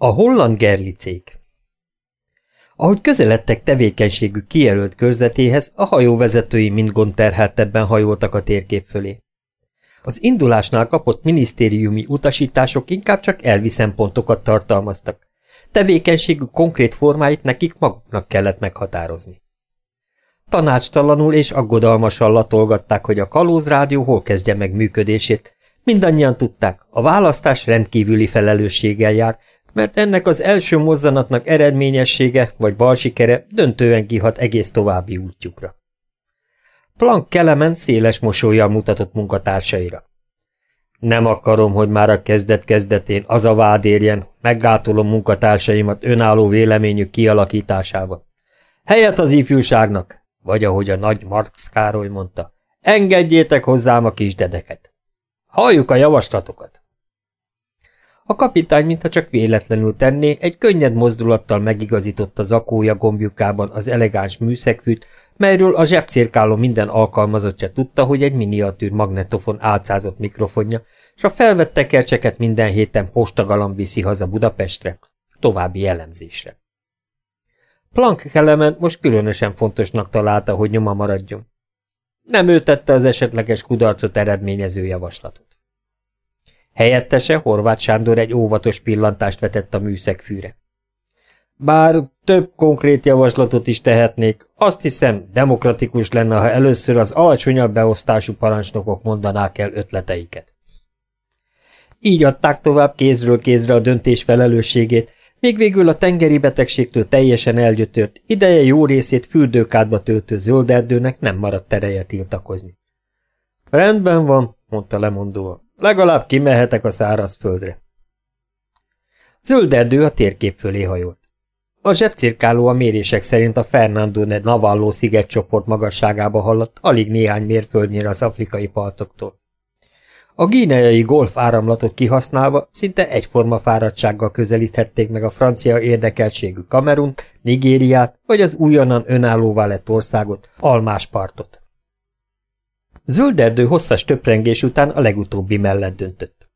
A holland Gerli cég Ahogy közeledtek tevékenységük kijelölt körzetéhez, a hajóvezetői mind gondterheltebben hajoltak a térkép fölé. Az indulásnál kapott minisztériumi utasítások inkább csak elvi szempontokat tartalmaztak. Tevékenységük konkrét formáit nekik maguknak kellett meghatározni. Tanácstalanul és aggodalmasan latolgatták, hogy a kalózrádió hol kezdje meg működését. Mindannyian tudták, a választás rendkívüli felelősséggel jár, mert ennek az első mozzanatnak eredményessége vagy balsikere döntően kihat egész további útjukra. Plank Kelemen széles mosolyjal mutatott munkatársaira. Nem akarom, hogy már a kezdet-kezdetén az a vád érjen, meggátolom munkatársaimat önálló véleményük kialakításában. Helyet az ifjúságnak, vagy ahogy a nagy Marx Károly mondta, engedjétek hozzám a kisdedeket. Halljuk a javaslatokat! A kapitány, mintha csak véletlenül tenné, egy könnyed mozdulattal megigazította zakója gombjukában az elegáns műszegfűt, melyről a zsebcirkáló minden alkalmazottja tudta, hogy egy miniatűr magnetofon álcázott mikrofonja, és a felvett tekercseket minden héten postagalam viszi haza Budapestre, további elemzésre. Planck Kelemen most különösen fontosnak találta, hogy nyoma maradjon. Nem ő tette az esetleges kudarcot eredményező javaslatot. Helyettese Horváth Sándor egy óvatos pillantást vetett a műszegfűre. Bár több konkrét javaslatot is tehetnék, azt hiszem, demokratikus lenne, ha először az alacsonyabb beosztású parancsnokok mondanák el ötleteiket. Így adták tovább kézről kézre a döntés felelősségét, még végül a tengeri betegségtől teljesen elgyötört, ideje jó részét fürdőkádba töltő zölderdőnek nem maradt tereje tiltakozni. Rendben van, mondta lemondóan. Legalább kimehetek a szárazföldre. Zölderdő a térkép fölé hajolt. A zsebcirkáló a mérések szerint a Fernando de Navallo szigetcsoport magasságába haladt alig néhány mérföldnyire az afrikai partoktól. A gíneai golf áramlatot kihasználva szinte egyforma fáradtsággal közelíthették meg a francia érdekeltségű Kamerunt, Nigériát vagy az újonnan önállóvá lett országot, Almás partot. Zölderdő hosszas töprengés után a legutóbbi mellett döntött.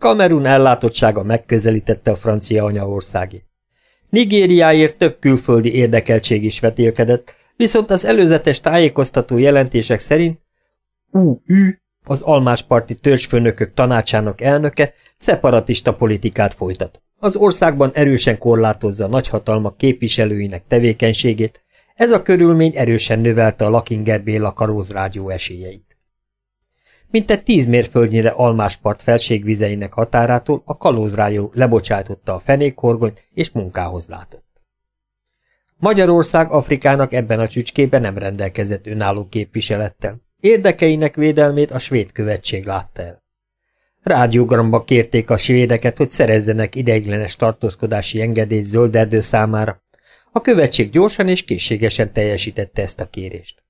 Kamerun ellátottsága megközelítette a francia anyaországét. Nigériáért több külföldi érdekeltség is vetélkedett, viszont az előzetes tájékoztató jelentések szerint UÜ, az almásparti törzsfőnökök tanácsának elnöke, szeparatista politikát folytat. Az országban erősen korlátozza a nagyhatalmak képviselőinek tevékenységét, ez a körülmény erősen növelte a Lakinger Béla karózrádió esélyeit. Mintegy tíz mérföldnyire almáspart felségvizeinek határától a kalózrájó lebocsátotta a fenékhorgonyt és munkához látott. Magyarország Afrikának ebben a csücskében nem rendelkezett önálló képviselettel. Érdekeinek védelmét a svéd követség látta el. Rádiógramba kérték a svédeket, hogy szerezzenek ideiglenes tartózkodási engedélyt zölderdő számára. A követség gyorsan és készségesen teljesítette ezt a kérést.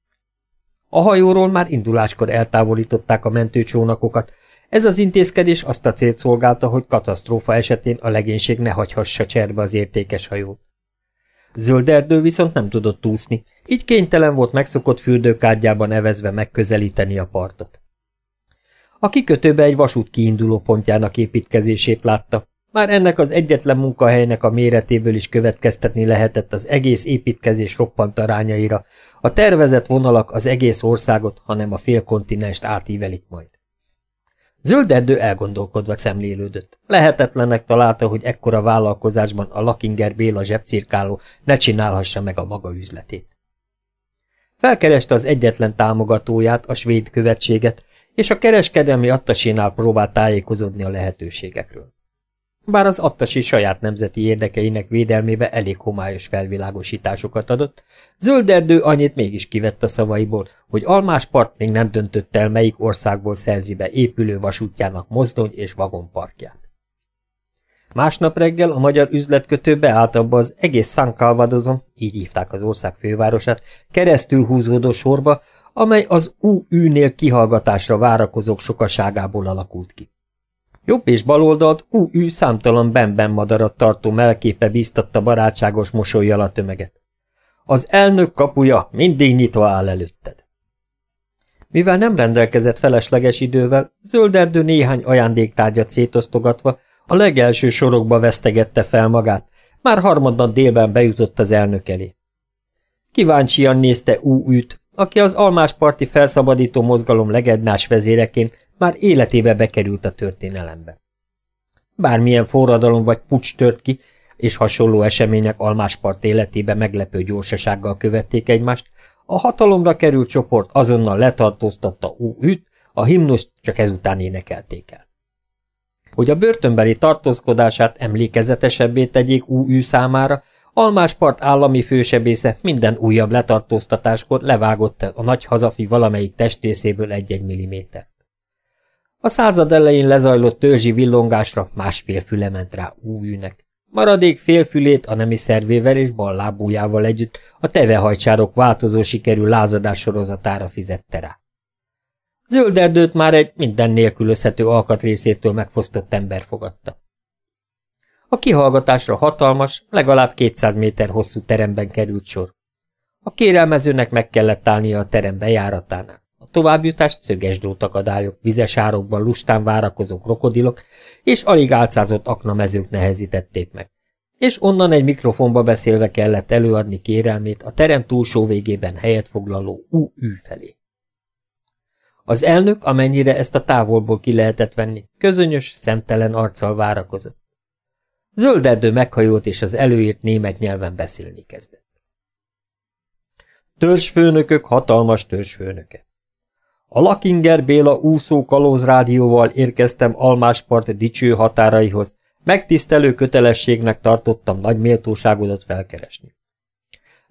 A hajóról már induláskor eltávolították a mentőcsónakokat, ez az intézkedés azt a célt szolgálta, hogy katasztrófa esetén a legénység ne hagyhassa cserbe az értékes hajót. Zöld erdő viszont nem tudott úszni, így kénytelen volt megszokott fürdőkádjában evezve megközelíteni a partot. A kikötőbe egy vasút kiinduló pontjának építkezését látta, már ennek az egyetlen munkahelynek a méretéből is következtetni lehetett az egész építkezés roppant arányaira. A tervezett vonalak az egész országot, hanem a félkontinenst átívelik majd. Zölderdő elgondolkodva szemlélődött. Lehetetlenek találta, hogy ekkora vállalkozásban a Lakinger Béla zsebcirkáló ne csinálhassa meg a maga üzletét. Felkereste az egyetlen támogatóját, a svéd követséget, és a kereskedelmi attasénál próbált tájékozódni a lehetőségekről bár az attasi saját nemzeti érdekeinek védelmébe elég homályos felvilágosításokat adott, Zölderdő annyit mégis kivett a szavaiból, hogy Almáspart még nem döntött el, melyik országból szerzi be épülő vasútjának mozdony és vagonparkját. Másnap reggel a magyar üzletkötő beállt abba az egész San Calvadozon, így hívták az ország fővárosát, keresztül húzódó sorba, amely az UÜ-nél kihallgatásra várakozók sokaságából alakult ki. Jobb és baloldalt ú számtalan benben madarat tartó melképe bíztatta barátságos mosolyjal a tömeget. Az elnök kapuja mindig nyitva áll előtted. Mivel nem rendelkezett felesleges idővel, zölderdő néhány ajándéktárgyat szétosztogatva, A legelső sorokba vesztegette fel magát, már harmadnap délben bejutott az elnök elé. Kíváncsian nézte Ú-üt, aki az almásparti felszabadító mozgalom legednás vezéreként már életébe bekerült a történelembe. Bármilyen forradalom vagy pucs tört ki, és hasonló események almáspart életébe meglepő gyorsasággal követték egymást, a hatalomra került csoport azonnal letartóztatta Ú-üt, a himnuszt csak ezután énekelték el. Hogy a börtönbeli tartózkodását emlékezetesebbé tegyék Ú-ű számára, Almáspart állami fősebésze minden újabb letartóztatáskor levágott a nagy hazafi valamelyik testrészéből egy-egy millimétert. A század elején lezajlott törzsi villongásra másfél füle ment rá újűnek. Maradék félfülét a nemi szervével és bal lábújával együtt a tevehajcsárok változó sikerű lázadás sorozatára fizette rá. Zöld erdőt már egy minden nélkülözhető alkatrészétől megfosztott ember fogadta. A kihallgatásra hatalmas, legalább 200 méter hosszú teremben került sor. A kérelmezőnek meg kellett állnia a terem bejáratánál. Továbbjutást szöges drótakadályok, vizes árokban lustán várakozó krokodilok és alig álcázott aknamezők nehezítették meg. És onnan egy mikrofonba beszélve kellett előadni kérelmét a terem túlsó végében helyet foglaló UÜ felé. Az elnök, amennyire ezt a távolból ki lehetett venni, közönyös, szemtelen arccal várakozott. Zöld erdő meghajolt, és az előírt német nyelven beszélni kezdett. Törzsfőnökök hatalmas törzsfőnöke. A Lakinger Béla úszó kalózrádióval érkeztem Almáspart dicső határaihoz, megtisztelő kötelességnek tartottam nagy méltóságodat felkeresni.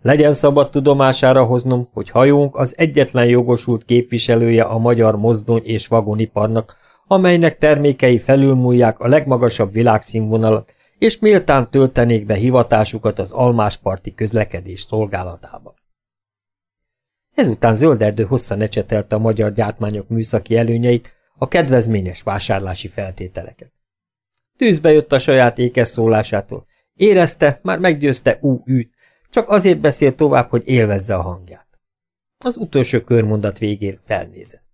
Legyen szabad tudomására hoznom, hogy hajónk az egyetlen jogosult képviselője a magyar mozdony és vagoniparnak, amelynek termékei felülmúlják a legmagasabb világszínvonalat, és méltán töltenék be hivatásukat az almásparti közlekedés szolgálatába. Ezután zölderdő hosszan ecsetelte a magyar gyártmányok műszaki előnyeit, a kedvezményes vásárlási feltételeket. Tűzbe jött a saját ékes szólásától. Érezte, már meggyőzte ú-űt, csak azért beszélt tovább, hogy élvezze a hangját. Az utolsó körmondat végén felnézett.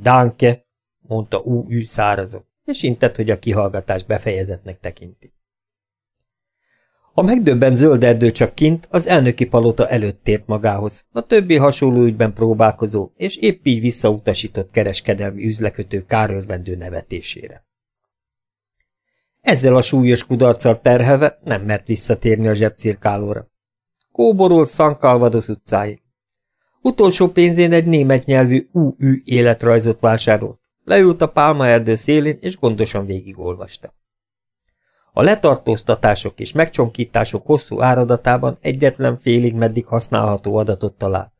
Danke, mondta ú-ű szárazok és intett, hogy a kihallgatás befejezetnek tekinti. A megdöbbent zöld erdő csak kint, az elnöki palota előtt tért magához, a többi hasonló ügyben próbálkozó, és épp így visszautasított kereskedelmi üzlekötő kárörvendő nevetésére. Ezzel a súlyos kudarccal terhelve nem mert visszatérni a zsebcirkálóra. Kóborol Szankalvados utcáig. Utolsó pénzén egy német nyelvű UÜ életrajzot vásárolt. Leült a pálmaerdő szélén, és gondosan végigolvasta. A letartóztatások és megcsonkítások hosszú áradatában egyetlen félig meddig használható adatot talált.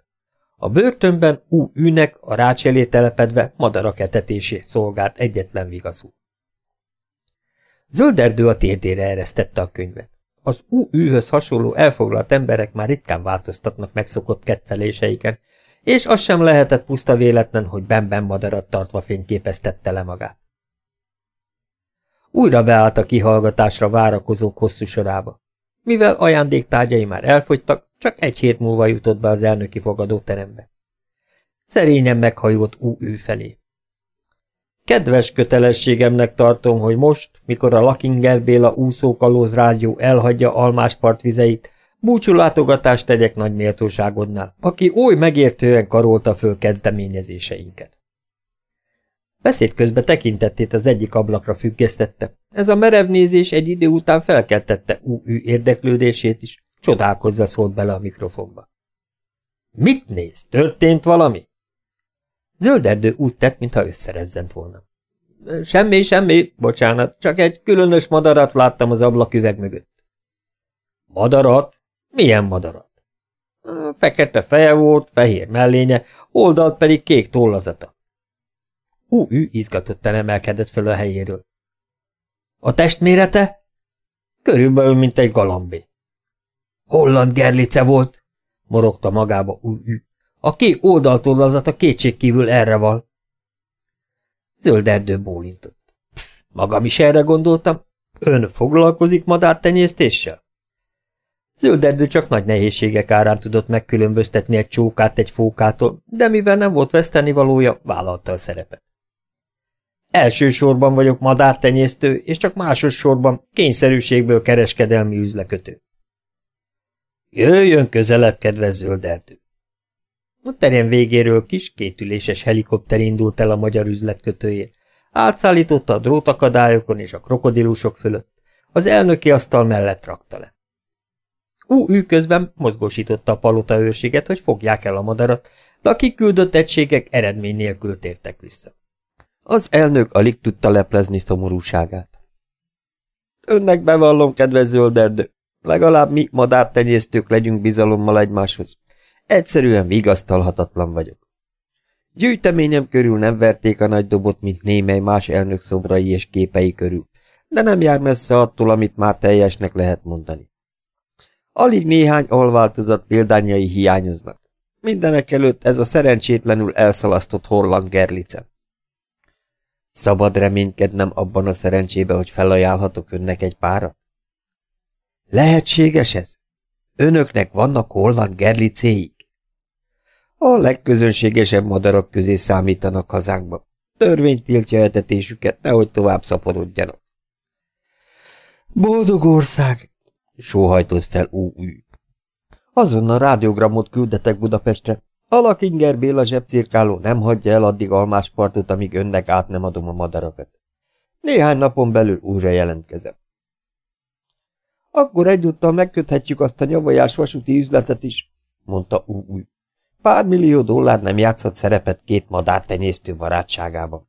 A börtönben U-űnek a rács elé telepedve madarak etetésé szolgált egyetlen vigaszú. Zölderdő a térdére eresztette a könyvet. Az U-űhöz hasonló elfoglalt emberek már ritkán változtatnak megszokott ketteléseiken, és az sem lehetett puszta véletlen, hogy benben madarat tartva fényképeztette le magát. Újra beállt a kihallgatásra várakozók hosszú sorába. Mivel ajándéktárgyai már elfogytak, csak egy hét múlva jutott be az elnöki fogadóterembe. Szerényen meghajolt ú felé. Kedves kötelességemnek tartom, hogy most, mikor a Lakinger Béla úszókalóz rádió elhagyja almás partvizeit, Búcsúlátogatást tegyek nagy méltóságodnál, aki oly megértően karolta föl kezdeményezéseinket. Beszéd közben tekintettét az egyik ablakra függesztette. Ez a merevnézés egy idő után felkeltette új érdeklődését is, csodálkozva szólt bele a mikrofonba. Mit néz? Történt valami? Zöld erdő úgy tett, mintha összerezzent volna. Semmi, semmi, bocsánat, csak egy különös madarat láttam az ablaküveg mögött. Madarat? Milyen madarat? Fekete feje volt, fehér mellénye, oldalt pedig kék tollazata. Ú-ű izgatottan emelkedett föl a helyéről. A testmérete? Körülbelül, mint egy galambé. Holland gerlice volt, morogta magába ú-ű. A kék oldaltollazata kétségkívül erre val. Zöld erdő bólintott. Magam is erre gondoltam. Ön foglalkozik madártenyésztéssel? Zölderdő csak nagy nehézségek árán tudott megkülönböztetni egy csókát egy fókától, de mivel nem volt veszteni valója, vállalta a szerepet. Elsősorban vagyok madártenyésztő, és csak másodszorban kényszerűségből kereskedelmi üzlekötő. Jöjjön közelebb, kedves zöld erdő! A terem végéről kis kétüléses helikopter indult el a magyar üzletkötőjét. Átszállította a drótakadályokon és a krokodilusok fölött. Az elnöki asztal mellett rakta le. Ő közben mozgósította a palota őrséget, hogy fogják el a madarat, de a kiküldött egységek eredmény nélkül tértek vissza. Az elnök alig tudta leplezni szomorúságát. Önnek bevallom, kedves zölderdő, legalább mi madártenyésztők legyünk bizalommal egymáshoz. Egyszerűen vigasztalhatatlan vagyok. Gyűjteményem körül nem verték a nagy dobot, mint némely más elnök szobrai és képei körül, de nem jár messze attól, amit már teljesnek lehet mondani. Alig néhány alváltozat példányai hiányoznak. Mindenek előtt ez a szerencsétlenül elszalasztott Horland Gerlicem. Szabad reménykednem abban a szerencsébe, hogy felajánlhatok önnek egy párat? Lehetséges ez? Önöknek vannak Holland gerlicéig? A legközönségesebb madarak közé számítanak hazánkba. Törvény tiltja etetésüket, nehogy tovább szaporodjanak. Boldog ország! sóhajtott fel új. Azonnal rádiogramot küldetek Budapestre. Alakinger Béla zsebcirkáló nem hagyja el addig almáspartot, amíg önnek át nem adom a madarakat. Néhány napon belül újra jelentkezem. Akkor egyúttal megköthetjük azt a nyavajás vasúti üzletet is, mondta új. Pár millió dollár nem játszott szerepet két madártenyésztő barátságában.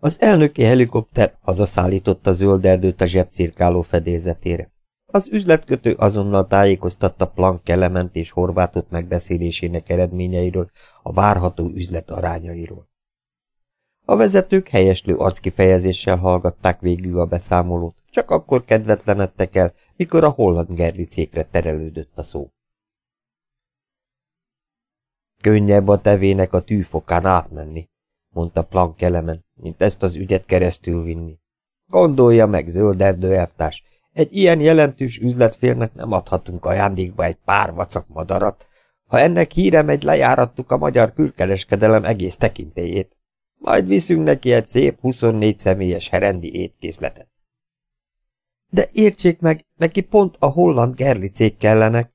Az elnöki helikopter hazaszállította zöld erdőt a zsebcirkáló fedélzetére. Az üzletkötő azonnal tájékoztatta Plank Kelement és Horvátot megbeszélésének eredményeiről, a várható üzlet arányairól. A vezetők helyeslő arckifejezéssel hallgatták végig a beszámolót, csak akkor kedvetlenedtek el, mikor a holland gerlicékre terelődött a szó. Könnyebb a tevének a tűfokán átmenni, mondta Plank Kelemen, mint ezt az ügyet keresztül vinni. Gondolja meg, zöld erdőelvtárs, egy ilyen jelentős üzletfélnek nem adhatunk ajándékba egy pár vacak madarat, ha ennek híre megy, lejárattuk a magyar külkereskedelem egész tekintélyét. Majd viszünk neki egy szép 24 személyes herendi étkészletet. De értsék meg, neki pont a holland gerlicék kellenek.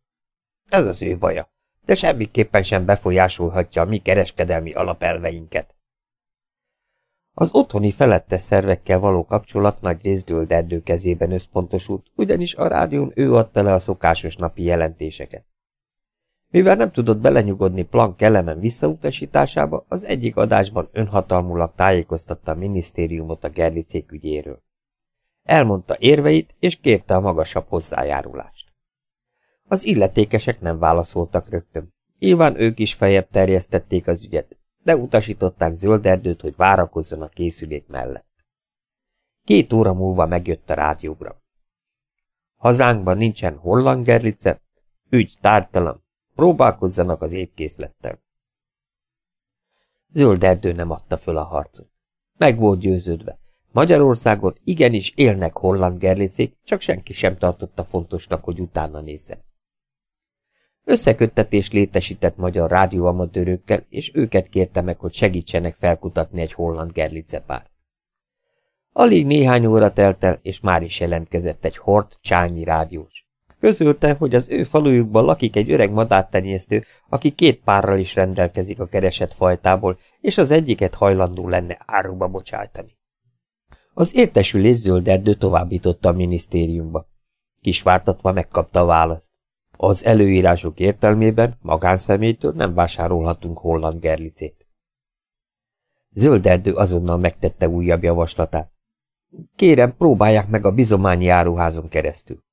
Ez az ő baja, de semmiképpen sem befolyásolhatja a mi kereskedelmi alapelveinket. Az otthoni felettes szervekkel való kapcsolat nagy részdől erdő kezében összpontosult, ugyanis a rádión ő adta le a szokásos napi jelentéseket. Mivel nem tudott belenyugodni Planck elemen visszautasításába, az egyik adásban önhatalmulag tájékoztatta a minisztériumot a gerlicék ügyéről. Elmondta érveit, és kérte a magasabb hozzájárulást. Az illetékesek nem válaszoltak rögtön. Nyilván ők is fejebb terjesztették az ügyet, de utasították zöld erdőt, hogy várakozzon a készülék mellett. Két óra múlva megjött a rádiógra. Hazánkban nincsen holland gerlice, ügy tártalan, próbálkozzanak az étkészlettel. Zöld erdő nem adta föl a harcot. Meg volt győződve. Magyarországon igenis élnek holland gerlicék, csak senki sem tartotta fontosnak, hogy utána nézzen. Összeköttetés létesített magyar rádióamatőrökkel, és őket kérte meg, hogy segítsenek felkutatni egy holland gerlicepárt. Alig néhány óra telt el, és már is jelentkezett egy hort csányi rádiós. Közölte, hogy az ő falujukban lakik egy öreg madártenyésztő, aki két párral is rendelkezik a keresett fajtából, és az egyiket hajlandó lenne áruba bocsájtani. Az értesülés zöld erdő továbbította a minisztériumba. Kisvártatva megkapta a választ. Az előírások értelmében magánszemélytől nem vásárolhatunk holland gerlicét. Zöld erdő azonnal megtette újabb javaslatát. Kérem, próbálják meg a bizományi áruházon keresztül.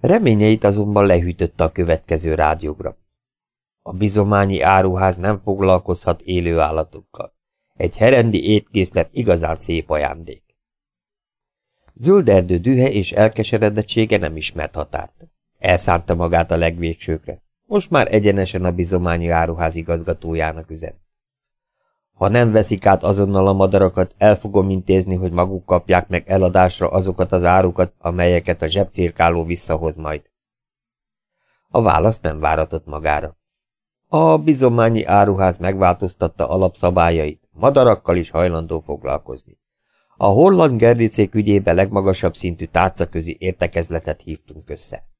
Reményeit azonban lehűtötte a következő rádiógra. A bizományi áruház nem foglalkozhat élő állatokkal. Egy herendi étkészlet igazán szép ajándék. Zöld erdő dühe és elkeseredettsége nem ismert határt. Elszánta magát a legvégsőkre. Most már egyenesen a bizományi áruház igazgatójának üzen. Ha nem veszik át azonnal a madarakat, el fogom intézni, hogy maguk kapják meg eladásra azokat az árukat, amelyeket a zsebcirkáló visszahoz majd. A válasz nem váratott magára. A bizományi áruház megváltoztatta alapszabályait, madarakkal is hajlandó foglalkozni. A holland gerlicék ügyébe legmagasabb szintű tárcaközi értekezletet hívtunk össze.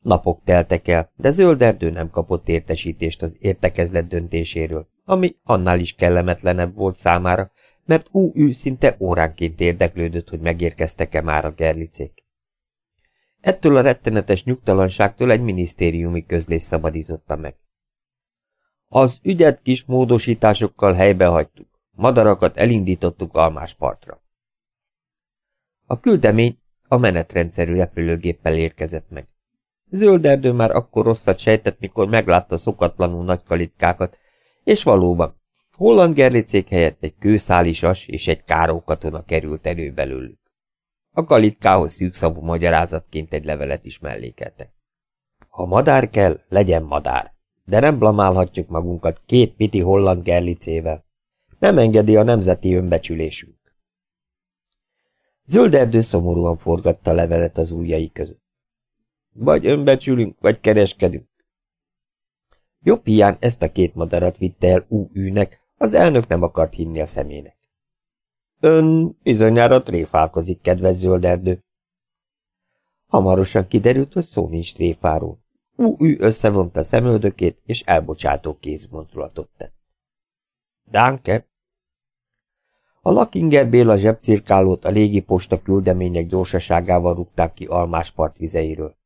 Napok teltek el, de Zölderdő nem kapott értesítést az értekezlet döntéséről, ami annál is kellemetlenebb volt számára, mert ú szinte óránként érdeklődött, hogy megérkeztek-e már a gerlicék. Ettől a rettenetes nyugtalanságtól egy minisztériumi közlés szabadította meg. Az ügyet kis módosításokkal helybe hagytuk, madarakat elindítottuk almáspartra. A küldemény a menetrendszerű repülőgéppel érkezett meg. Zöld erdő már akkor rosszat sejtett, mikor meglátta szokatlanul nagy kalitkákat, és valóban, holland gerlicék helyett egy kőszálisas és egy kárókatona került elő belőlük. A kalitkához szűkszavú magyarázatként egy levelet is mellékeltek. Ha madár kell, legyen madár, de nem blamálhatjuk magunkat két piti holland gerlicével. Nem engedi a nemzeti önbecsülésünk. Zöld erdő szomorúan forgatta a levelet az ujjai között. Vagy önbecsülünk, vagy kereskedünk. Jobb hiány ezt a két madarat vitte el ú-űnek, az elnök nem akart hinni a szemének. Ön bizonyára tréfálkozik, kedves zöld erdő. Hamarosan kiderült, hogy szó nincs tréfáról. Ú-ű összevonta szemöldökét, és elbocsátó kézmozdulatot tett. Dánke! A Lakinger Béla zsebcirkálót a légi posta küldemények gyorsaságával rúgták ki almás part vizeiről.